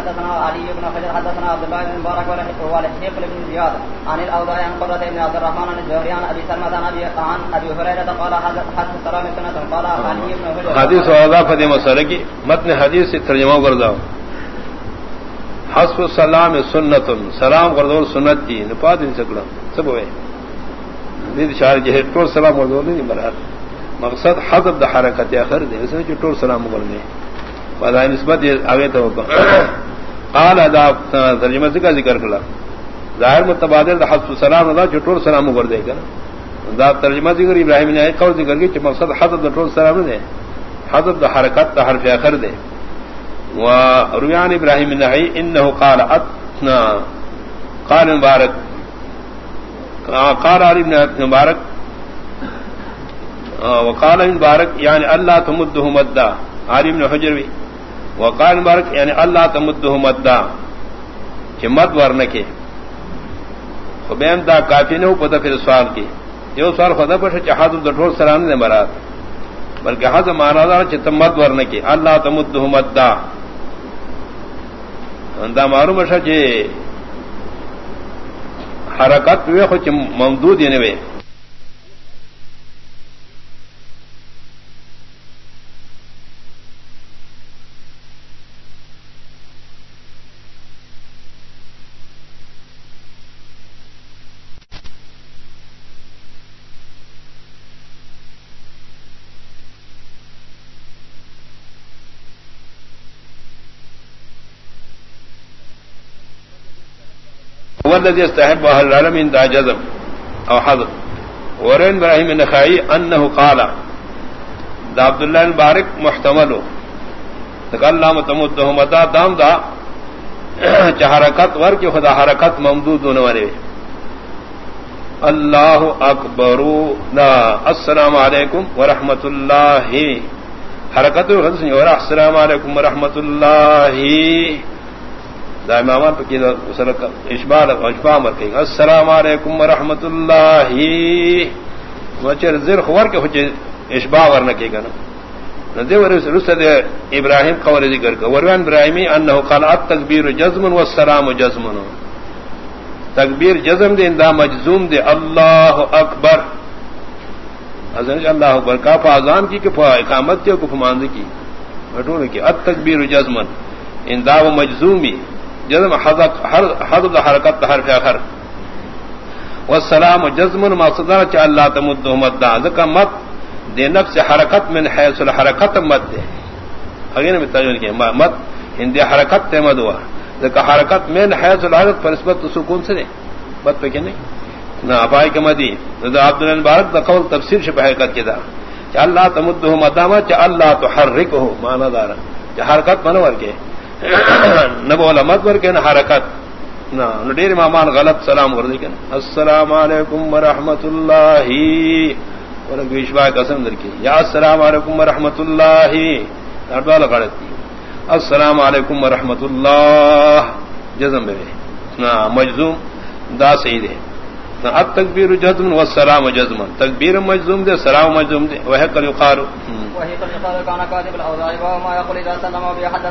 حدثنا علي بن حجر حدثنا عبد الله بن مبارك والحقيق بن زياد عن عن قرة بن عبد الرحمن عن سلمة عن هريرة قال حدث السلام سنة قال علي بن حجر. کی متن حدیث سے ترجمہ حسب السلام سنت سلام کردور سنت کی نپاد ان سکڑا. سب ہوئے. دید سلام کردور نہیں مراد. مقصد حضب دا حرکت اخر دے اس نے جو ٹور سلام کردے فضائل نسبت آگے تو قال ادا ترجمہ سے کا ذکر کلا۔ ظاہر متبادل حسب سلام ادا چٹور سلام کر دے گا۔ دا ترجمہ ذکر ابراہیم نے قول ذکر کی مقصد حضرت ٹور سلام دے۔ حضرت حرکت دا حرف اخر دے۔ و رویان ابراہیم نہی انه قال اتنا۔ قال مبارک۔ قال علی بن مبارک۔ وقال مبارک یعنی اللہ تمدہ مدہ۔ علی بن حجر بھی۔ وقال مبارک یعنی اللہ تمدہ مدہ کہ مد ورن کے خبیم دا کافی نے پتہ پھر سوال کی۔ یہ سوال خدا پر چاہت ڈھول سلام نے مراد۔ بلکہ حض مانا دا چت مد ورن کے اللہ تمدہ مدہ دا۔ معلوم شا جی حرکت وے خو ممدود یعنی وے الذي يستحب اهل العالم دا جزم او حضر ورين ابراهيم النخعي انه قال، دا عبد الله المبارك محتمل. تكلم تمده متا دام دا حرکت ور کی خدا حرکت ممدود ہونے والے اللہ اکبر. لا، السلام علیکم ورحمۃ اللہ. حرکت السلام علیکم ورحمۃ اللہ. دائمامات کی اشبال اشبا مر السلام علیکم ورحمۃ اللہ وچر زر خور کے ہوچے اشبا ورن کے گنا ندی ور رسد ابراہیم قول ذکر کا وروان ابراہیمی انه قال التکبیر جزم والسلام جزم. تکبیر جزم دے اندا مجزوم دے اللہ اکبر حضرت اللہ اکبر کا اذان کی کہ اقامت کی کو فماند کی بٹور کی التکبیر جزم. اندا مجزومی جزم حضب حرکت حرف اخر والسلام جزم مقصدر چا اللہ تمد مد ذکا مت دے نفس حرکت من حیث الحرکت مد دے. اگین میں تجربہ کیا مت ہندی حرکت تے مد ہوا. ذکا حرکت من حیث الحرکت پر نسبت سکون سے دے. مت پہ کہ نہیں؟ نہ افائی کے مدی. عبد المبارک دا قول تفسیر سے حرکت کی دا. چا اللہ تمد مدامہ چا اللہ تحرک ہو مانا دارا. چا حرکت منور کے. نہ بولا مت ور کے نہ حرکت نہ ڈیر مامان غلط سلام کر دی السلام علیکم ورحمۃ اللہ وشوا قسم در کی یا السلام علیکم ورحمۃ اللہ والا غلط کی السلام علیکم ورحمۃ اللہ جزم میں نہ مجزوم، دا صحیح دے. اب تکبیر جزم و سلام جزم. تکبیر مجزوم دے، سلام مجزوم دے. وہ کل یقار وهي قد قال كان كاتب الاوضاع وما يقول اذا سلم وبيحدث